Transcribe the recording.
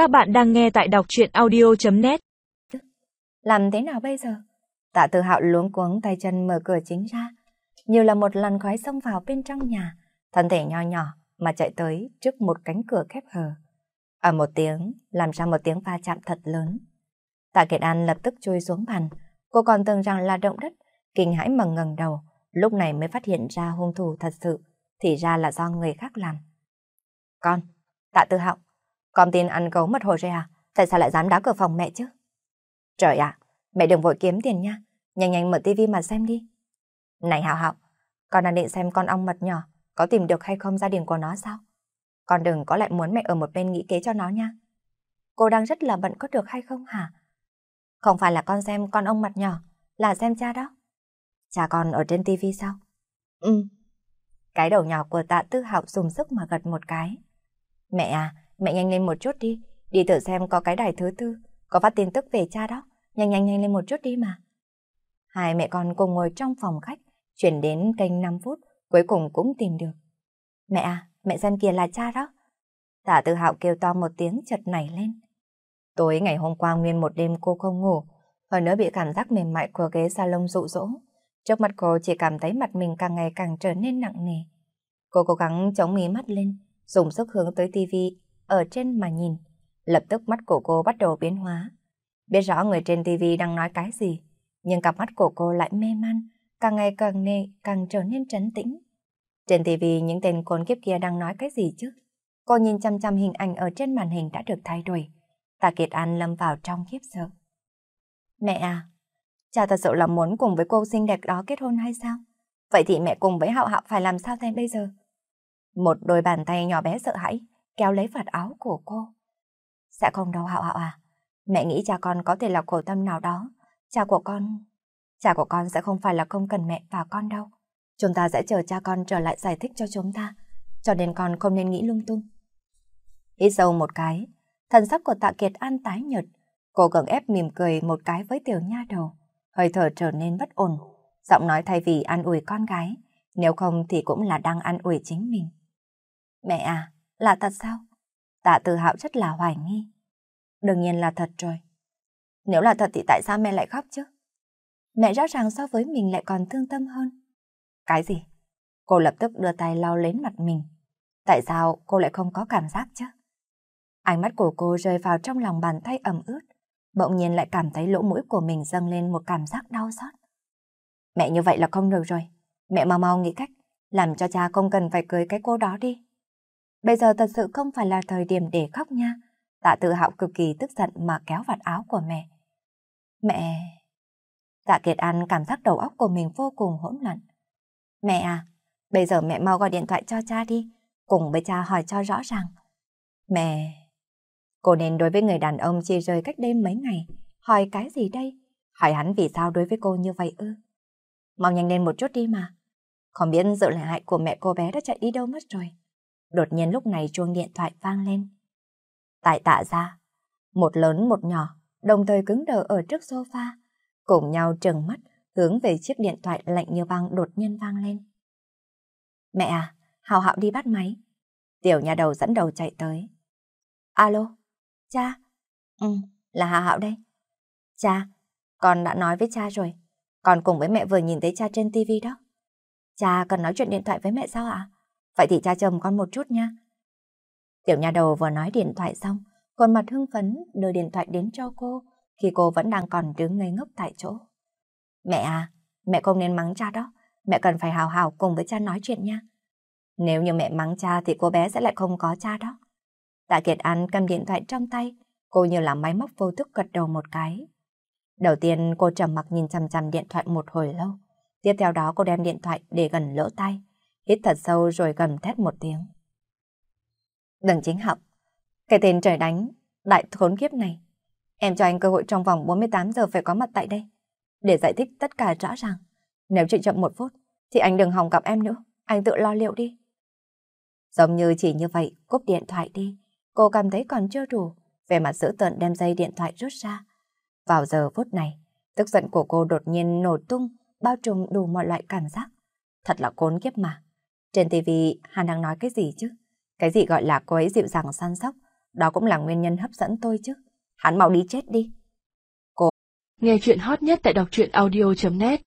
Các bạn đang nghe tại đọc truyện audio.net Làm thế nào bây giờ? Tạ tự hạo luống cuống tay chân mở cửa chính ra, như là một làn khói xông vào bên trong nhà, thân thể nho nhỏ mà chạy tới trước một cánh cửa khép hờ. Ở một tiếng, làm ra một tiếng va chạm thật lớn. Tạ Kiệt An lập tức chui xuống bàn, cô còn tưởng rằng là động đất, kinh hãi mà ngẩng đầu, lúc này mới phát hiện ra hung thủ thật sự, thì ra là do người khác làm. Con, tạ tư hạo, con tin ăn gấu mật hồ rồi à? Tại sao lại dám đá cửa phòng mẹ chứ? Trời ạ, mẹ đừng vội kiếm tiền nha, nhanh nhanh mở tivi mà xem đi. Này Hạo Hạo, con đang định xem con ong mật nhỏ có tìm được hay không gia đình của nó sao? Con đừng có lại muốn mẹ ở một bên nghĩ kế cho nó nha. Cô đang rất là bận có được hay không hả? Không phải là con xem con ông mặt nhỏ, là xem cha đó. Cha con ở trên tivi sao? Ừ. Cái đầu nhỏ của tạ tư hạo dùng sức mà gật một cái. Mẹ à, mẹ nhanh lên một chút đi, đi tự xem có cái đài thứ tư, có phát tin tức về cha đó, nhanh nhanh nhanh lên một chút đi mà. Hai mẹ con cùng ngồi trong phòng khách, chuyển đến kênh 5 phút, cuối cùng cũng tìm được. Mẹ à, mẹ xem kìa là cha đó. Tạ tự hạo kêu to một tiếng chật nảy lên. Tối ngày hôm qua nguyên một đêm cô không ngủ, hơn nữa bị cảm giác mềm mại của ghế salon dụ dỗ. Trước mặt cô chỉ cảm thấy mặt mình càng ngày càng trở nên nặng nề. Cô cố gắng chống mí mắt lên, dùng sức hướng tới tivi ở trên mà nhìn. Lập tức mắt của cô bắt đầu biến hóa. Biết rõ người trên tivi đang nói cái gì, nhưng cặp mắt của cô lại mê man, càng ngày càng nề, càng trở nên trấn tĩnh. Trên tivi những tên côn kiếp kia đang nói cái gì chứ? Cô nhìn chăm chăm hình ảnh ở trên màn hình đã được thay đổi. Tạ Kiệt An lâm vào trong khiếp sợ. Mẹ à, cha thật sự là muốn cùng với cô xinh đẹp đó kết hôn hay sao? Vậy thì mẹ cùng với Hạo Hạo phải làm sao thêm bây giờ? Một đôi bàn tay nhỏ bé sợ hãi kéo lấy vạt áo của cô. Sẽ không đâu Hạo Hạo à. Mẹ nghĩ cha con có thể là khổ tâm nào đó. Cha của con... Cha của con sẽ không phải là không cần mẹ và con đâu. Chúng ta sẽ chờ cha con trở lại giải thích cho chúng ta. Cho nên con không nên nghĩ lung tung. Hít sâu một cái, thần sắc của tạ kiệt an tái nhợt. Cô gắng ép mỉm cười một cái với tiểu nha đầu. Hơi thở trở nên bất ổn. Giọng nói thay vì an ủi con gái, nếu không thì cũng là đang an ủi chính mình. Mẹ à, là thật sao? Tạ tự hạo rất là hoài nghi. Đương nhiên là thật rồi. Nếu là thật thì tại sao mẹ lại khóc chứ? Mẹ rõ ràng so với mình lại còn thương tâm hơn. Cái gì? Cô lập tức đưa tay lau lên mặt mình. Tại sao cô lại không có cảm giác chứ? Ánh mắt của cô rơi vào trong lòng bàn tay ẩm ướt. Bỗng nhiên lại cảm thấy lỗ mũi của mình dâng lên một cảm giác đau xót. Mẹ như vậy là không được rồi. Mẹ mau mau nghĩ cách, làm cho cha không cần phải cưới cái cô đó đi. Bây giờ thật sự không phải là thời điểm để khóc nha. Tạ tự hạo cực kỳ tức giận mà kéo vạt áo của mẹ. Mẹ... Tạ Kiệt An cảm giác đầu óc của mình vô cùng hỗn loạn. Mẹ à, bây giờ mẹ mau gọi điện thoại cho cha đi, cùng với cha hỏi cho rõ ràng. Mẹ... Cô nên đối với người đàn ông chia rời cách đây mấy ngày, hỏi cái gì đây? Hỏi hắn vì sao đối với cô như vậy ư? Mau nhanh lên một chút đi mà. Không biết sự lợi hại của mẹ cô bé đã chạy đi đâu mất rồi. Đột nhiên lúc này chuông điện thoại vang lên. Tại tạ ra, một lớn một nhỏ, đồng thời cứng đờ ở trước sofa, cùng nhau trừng mắt, hướng về chiếc điện thoại lạnh như băng đột nhiên vang lên. Mẹ à, Hào Hạo đi bắt máy. Tiểu nhà đầu dẫn đầu chạy tới. Alo, cha? Ừ, là Hào Hạo đây. Cha, con đã nói với cha rồi. Con cùng với mẹ vừa nhìn thấy cha trên tivi đó. Cha cần nói chuyện điện thoại với mẹ sao ạ? Vậy thì cha chồng con một chút nha. Tiểu nhà đầu vừa nói điện thoại xong, còn mặt hưng phấn đưa điện thoại đến cho cô khi cô vẫn đang còn đứng ngây ngốc tại chỗ. Mẹ à, mẹ không nên mắng cha đó. Mẹ cần phải hào hào cùng với cha nói chuyện nha. Nếu như mẹ mắng cha thì cô bé sẽ lại không có cha đó. Tạ Kiệt An cầm điện thoại trong tay, cô như là máy móc vô thức gật đầu một cái. Đầu tiên cô trầm mặc nhìn chằm chằm điện thoại một hồi lâu. Tiếp theo đó cô đem điện thoại để gần lỗ tai, hít thật sâu rồi gầm thét một tiếng. Đừng chính học, cái tên trời đánh, đại khốn kiếp này. Em cho anh cơ hội trong vòng 48 giờ phải có mặt tại đây, để giải thích tất cả rõ ràng. Nếu chị chậm một phút, thì anh đừng hòng gặp em nữa, anh tự lo liệu đi. Giống như chỉ như vậy, cúp điện thoại đi, cô cảm thấy còn chưa đủ, về mặt giữ tợn đem dây điện thoại rút ra. Vào giờ phút này, tức giận của cô đột nhiên nổ tung, bao trùm đủ mọi loại cảm giác. Thật là cốn kiếp mà. Trên TV, Hàn đang nói cái gì chứ? Cái gì gọi là cô ấy dịu dàng săn sóc, đó cũng là nguyên nhân hấp dẫn tôi chứ. Hắn mau đi chết đi. Nghe chuyện hot nhất tại đọc truyện audio.net